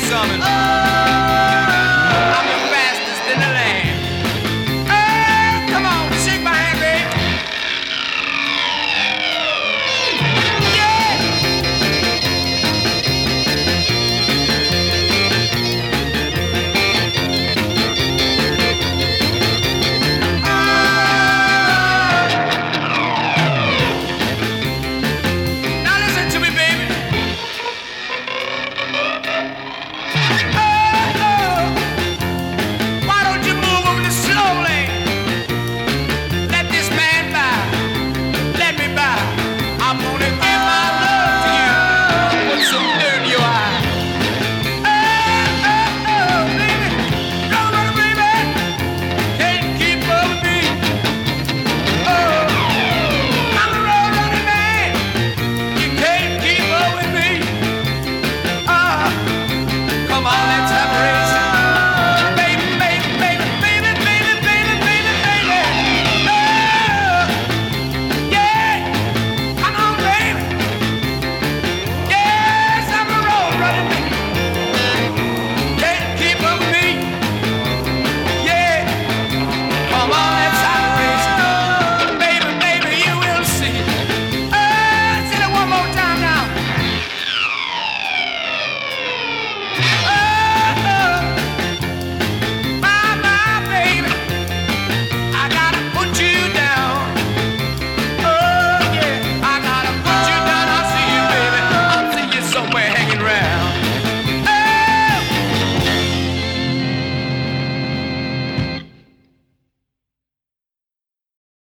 get. Oh.